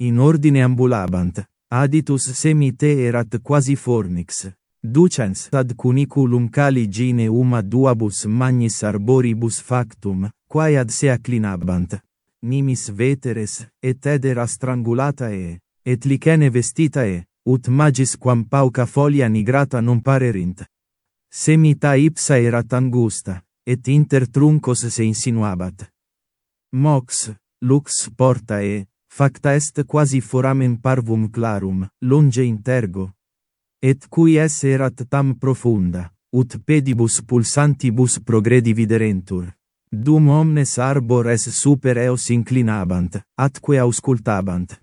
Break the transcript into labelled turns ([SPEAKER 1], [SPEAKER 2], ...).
[SPEAKER 1] in ordine ambulabant, aditus semi te erat quasi fornix, ducens ad cuniculum caligine uma duabus magnis arboribus factum, quae ad se acclinabant. Nimis veteres, et edera strangulata e, et licene vestita e, ut magis quam pauca folia nigrata non parerint. Semita ipsa erat angusta, et inter truncos se insinuabat. Mox, lux porta e, Facta est quasi foramen parvum clarum, longe intergo. Et cui es erat tam profunda, ut pedibus pulsantibus progredi viderentur. Dum omnes arbor es super eos inclinabant, atque auscultabant.